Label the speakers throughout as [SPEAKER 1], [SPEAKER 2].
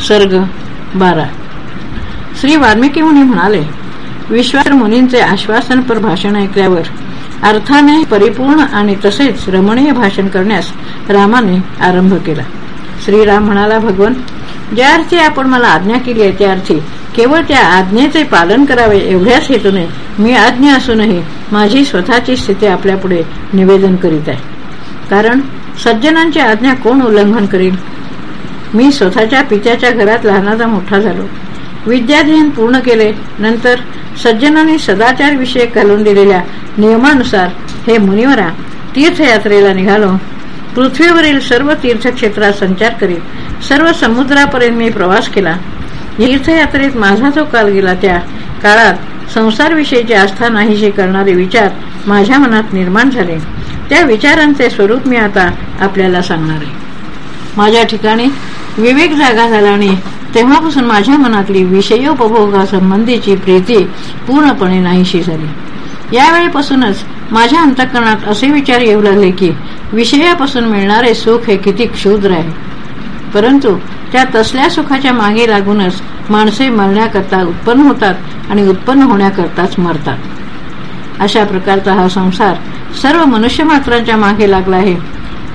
[SPEAKER 1] सर्ग बारा. श्री वाल्मिकी मुनी म्हणाले विश्वास मुनींचे आश्वासनपर भाषण ऐकल्यावर अर्थाने परिपूर्ण आणि तसेच रमणीय भाषण करण्यास रामाने आरंभ केला. श्रीराम म्हणाला भगवान ज्या अर्थी आपण मला आज्ञा केली आहे त्या अर्थी केवळ त्या आज्ञेचे पालन करावे एवढ्याच हेतूने मी आज्ञा असूनही माझी स्वतःची स्थिती आपल्यापुढे निवेदन करीत आहे. कारण सज्जनांची आज्ञा कोण उल्लंघन करील? मी स्वतःच्या पित्याच्या घरात लहानाचा मोठा झालो. विद्याध्ययन पूर्ण केले नंतर सज्जनांनी सदाचार विषयक घालून दिलेल्या नियमानुसार हे मुनिवरा तीर्थयात्रेला निघालो. पृथ्वीवरील सर्व तीर्थक्षेत्रात संचार करीत सर्व समुद्रापर्यंत मी प्रवास केला. तीर्थयात्रेत माझा जो काल गेला त्या काळात संसारविषयीची आस्था नाहीशी करणारे विचार माझ्या मनात निर्माण झाले. त्या विचारांचे स्वरूप मी आता आपल्याला सांगणार आहे. माझ्या ठिकाणी विवेक जागा झाला तेव्हापासून माझ्या मनातली विषयोपभोगासंबंधीची प्रीती पूर्णपणे नाहीशी झाली. यावेळीपासूनच माझ्या अंतकरणात असे विचार येऊ लागले की विषयापासून मिळणारे सुख हे किती क्षुद्र आहे. परंतु त्या तसल्या सुखाच्या मागे लागूनच माणसे मरण्याकरता उत्पन्न होतात आणि उत्पन्न होण्याकरताच मरतात. अशा प्रकारचा हा संसार सर्व मनुष्य मात्रांच्या मागे लागला आहे.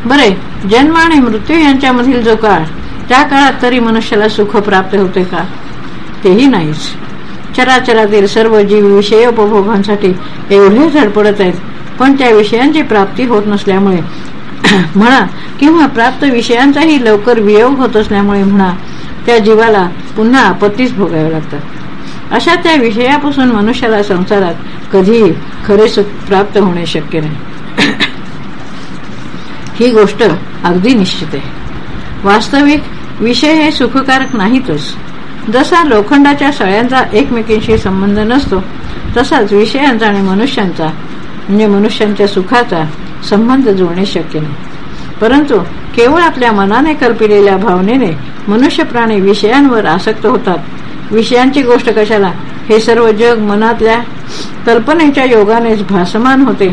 [SPEAKER 1] बरे जन्म आणि मृत्यू यांच्यामधील जो काळ त्या काळात तरी मनुष्याला सुख प्राप्त होते का? तेही नाहीच. चराचरातील सर्व जीव विषय उपभोगांसाठी एवढे धडपडत आहेत. पण त्या विषयांची प्राप्ती होत नसल्यामुळे म्हणा किंवा प्राप्त विषयांचाही लवकर वियोग होत असल्यामुळे म्हणा त्या जीवाला पुन्हा आपत्तीच भोगाव्या लागतात. अशा त्या विषयापासून मनुष्याला संसारात कधीही खरे सुख प्राप्त होणे शक्य नाही. ही गोष्ट अगदी निश्चित आहे. वास्तविक विषय हे सुखकारक नाहीतच. जसा लोखंडाच्या सळ्यांचा एकमेकींशी संबंध नसतो तसाच विषयांचा आणि मनुष्यांचा म्हणजे मनुष्यांच्या सुखाचा संबंध जुळणे शक्य नाही. परंतु केवळ आपल्या मनाने कल्पिलेल्या भावनेने मनुष्य प्राणी विषयांवर आसक्त होतात. विषयांची गोष्ट कशाला? हे सर्व जग मनातल्या कल्पनेच्या योगानेच भासमान होते.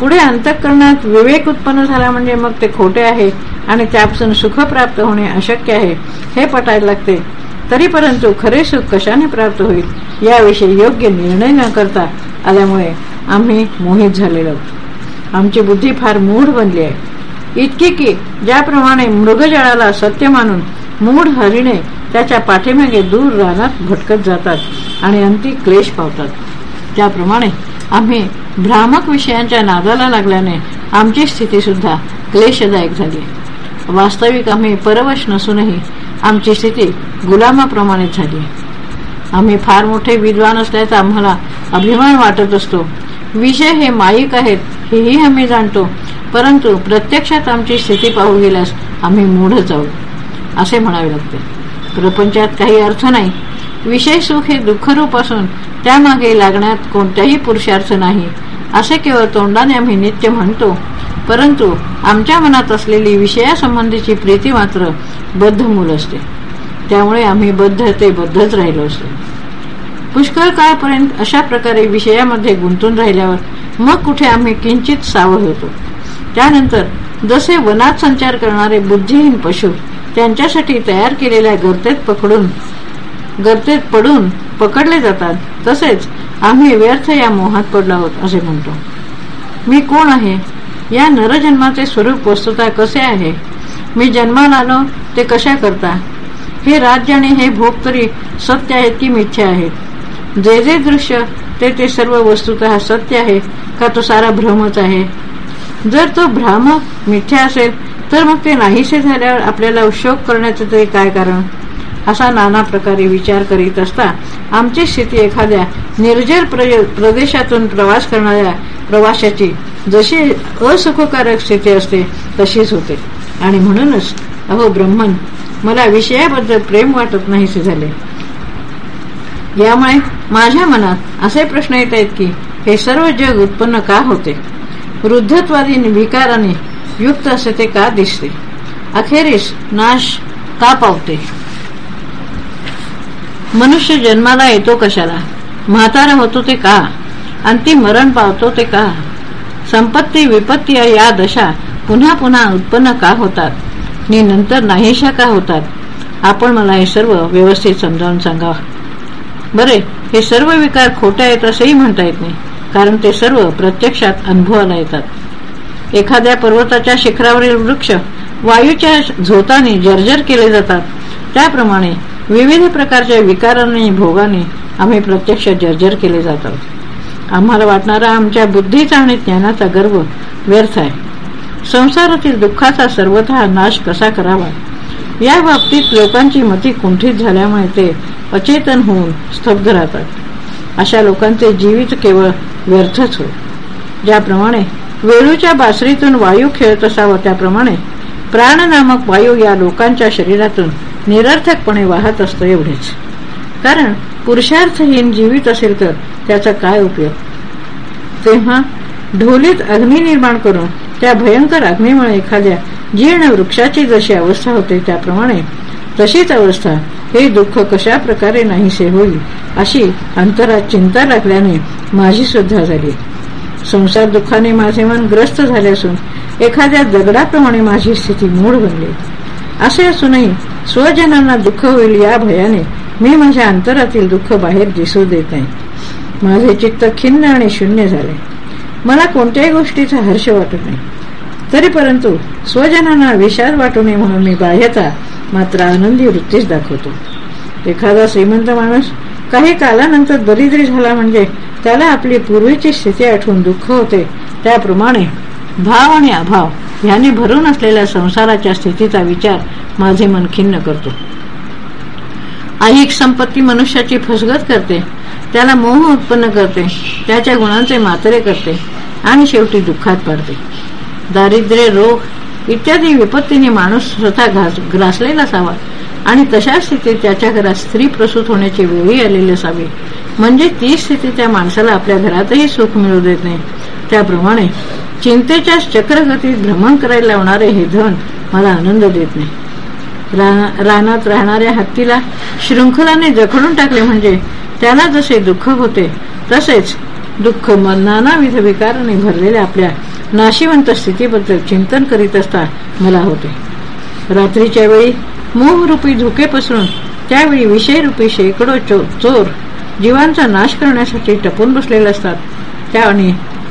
[SPEAKER 1] पुढे अंतःकरणात विवेक उत्पन्न झाला म्हणजे मग ते खोटे आहे आणि त्यापासून सुख प्राप्त होणे अशक्य आहे हे पटायला लागते. तरी परंतु खरे सुख कशाने प्राप्त होईल याविषयी योग्य निर्णय न करता आल्यामुळे आम्ही मोहित झालेलो. आमची बुद्धी फार मूढ बनली आहे. इतकी की ज्याप्रमाणे मृगजळाला सत्य मानून मूढ हरिणे त्याच्या पाठीमागे दूर रानात भटकत जातात आणि अंती क्लेश पावतात. त्याप्रमाणे आम्ही भ्रामक विषयांच्या नादाला लागल्याने आमची स्थिती सुद्धा क्लेशदायक झाली. वास्तविक आम्ही परवश नसूनही आमची स्थिती गुलामाप्रमाणेच झाली. आम्ही फार मोठे विद्वान असल्याचा आम्हाला अभिमान वाटत असतो. विषय हे माईक आहेत हेही आम्ही जाणतो. परंतु प्रत्यक्षात आमची स्थिती पाहू गेल्यास आम्ही मूढच आहोत असे म्हणावे लागते. प्रपंचात काही अर्थ नाही. विषय सुख हे दुःखरूप असून त्यामागे लागण्यात कोणत्याही पुरुषार्थ नाही. असे केवळ तोंडाने आम्ही नित्य म्हणतो. परंतु आमच्या मनात असलेली विषयासंबंधीची प्रीती मात्र बद्ध मूल असते. त्यामुळे आम्ही बद्ध ते बद्धच राहिलो असतो. पुष्कळ काळपर्यंत अशा प्रकारे विषयामध्ये गुंतून राहिल्यावर मग कुठे आम्ही किंचित सावध होतो. त्यानंतर जसे वनात संचार करणारे बुद्धिहीन पशु त्यांच्यासाठी तयार केलेल्या गर्तेत पकडून गर्तेत पडून पकडले जातात. तसेच आम्ही व्यर्थ या मोहात पडलो आहोत असे म्हणतो. मी कोण आहे? या नरजन्माचे स्वरूप वस्तुता कसे आहे? मी जन्माला आलो ते कशा करता? हे राज्य आणि हे भोग तरी सत्य आहेत की मिथ्या आहेत? जे जे दृश्य ते ते सर्व वस्तुत सत्य आहे का तो सारा भ्रमच आहे? जर तो भ्रामक मिथ्या असेल तर मग ते नाहीसे झाल्यावर आपल्याला शोक करण्याचं तरी काय कारण? असा नाना प्रकारे विचार करीत असता आमची स्थिती एखाद्या निर्जर प्रदेशातून प्रवास करणाऱ्या प्रवाशाची जशी असुखकारक स्थिती असते तशीच होते. आणि म्हणूनच अहो ब्रह्मन मला विषयाबद्दल प्रेम वाटत नाहीसे झाले. यामुळे माझ्या मनात असे प्रश्न येत आहेत की हे सर्व जग उत्पन्न का होते? वृद्धत्वादी विकाराने युक्त असे ते का दिसते? अखेरीस नाश का पावते? मनुष्य जन्माला येतो कशाला? म्हातारा होतो ते का? अंतिम मरण पावतो ते का? संपत्ती विपत्ती या दशा पुन्हा पुन्हा उत्पन्न का होतात? नि नंतर नाहीशा का होतात? आपण मला हे सर्व व्यवस्थित समजावून सांगा बरे हे सर्व विकार खोटे आहेत असेही म्हणता येत नाही कारण ते सर्व प्रत्यक्षात अनुभवाला येतात. एखाद्या पर्वताच्या शिखरावरील वृक्ष वायूच्या झोताने जर्जर केले जातात. त्याप्रमाणे विविध प्रकारच्या विकारांनी भोगाने आम्ही प्रत्यक्ष जर्जर केले जातात. आम्हाला वाटणारा आमच्या बुद्धीचा आणि ज्ञानाचा गर्व व्यर्थ आहे. संसारातील दुःखाचा सर्वथा नाश कसा करावा? या बाबतीत लोकांची मती कुंठित झाल्यामुळे ते अचेतन होऊन स्तब्ध राहतात. अशा लोकांचे जीवित केवळ व्यर्थच होय. ज्याप्रमाणे वेळूच्या बासरीतून वायू खेळत असावा त्याप्रमाणे प्राण नामक वायू या लोकांच्या शरीरातून निरर्थकपणे वाहत असतो एवढेच. कारण पुरुषार्थहीन जीवित असेल तर त्याचा काय उपयोग? तेव्हा ढोलीत अग्नी निर्माण करून त्या भयंकर अग्नीमुळे एखाद्या जीर्ण वृक्षाची जशी अवस्था होते त्याप्रमाणे तशीच अवस्था हे दुःख कशा प्रकारे नाहीसे होईल अशी अंतरात चिंता लागल्याने माझी श्रद्धा झाली. संसार दुःखाने माझे मन ग्रस्त झाले असून एखाद्या दगडाप्रमाणे माझी स्थिती मूळ बनली. असे असूनही स्वजनांना दुःख होईल या भयाने मी माझ्या अंतरातील दुःख बाहेर दिसू देत नाही. माझे चित्त खिन्न आणि शून्य झाले. मला कोणत्याही गोष्टीचा हर्ष वाटत नाही. तरी परंतु स्वजनांना विषाद वाटू नये म्हणून मी बाह्यता मात्र आनंदी वृत्तीच दाखवतो. एखादा श्रीमंत माणूस काही कालानंतर दरिद्री झाला म्हणजे त्याला आपली पूर्वीची स्थिती आठवून दुःख होते. त्याप्रमाणे भाव आणि अभाव याने भरून असलेल्या संसाराच्या स्थितीचा विचार माझे मन खिन्न करतो. ऐहिक संपत्ती मनुष्याची फसगत करते. त्याला मोह उत्पन्न करते. त्याच्या गुणांचे मात्रे करते आणि शेवटी दुःखात पडते. दारिद्र्य रोग इत्यादी विपत्तीने माणूस स्वतः ग्रासलेला असावा. आणि तशा स्थितीत त्याच्या घरात स्त्री प्रसूत होण्याची वेळी आलेली असावी. म्हणजे ती स्थिती त्या माणसाला आपल्या घरातही सुख मिळू देत नाही. त्याप्रमाणे चिंतेच्या चक्रगतीत भ्रमण करायला लावणारे हे धन मला आनंद देत नाही. रानात राहणाऱ्या हत्तीला शृंखलाने जखडून टाकले म्हणजे त्याला जसे दुःख होते तसेच दुःख नानाविध विकाराने भरलेल्या आपल्या नाशिवंत स्थितीबद्दल चिंतन करीत असता मला होते. रात्रीच्या वेळी मोहरूपी धुके पसरून त्यावेळी विषयरूपी शेकडो चोर जीवांचा नाश करण्यासाठी टपून बसलेले असतात. त्या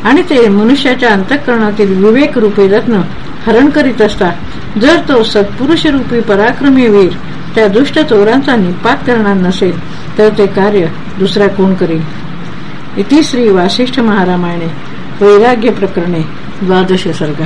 [SPEAKER 1] आणि ते मनुष्याच्या अंतःकरणातील विवेक रूपी रत्न हरण करीत असता जर तो सत्पुरुष रूपी पराक्रमी वीर त्या दुष्ट चोरांचा निपात करणार नसेल तर ते कार्य दुसरा कोण करील? इति श्री वासिष्ठ महारामायणे. वैराग्य प्रकरणे द्वादश सर्ग.